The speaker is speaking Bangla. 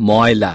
ময়লা।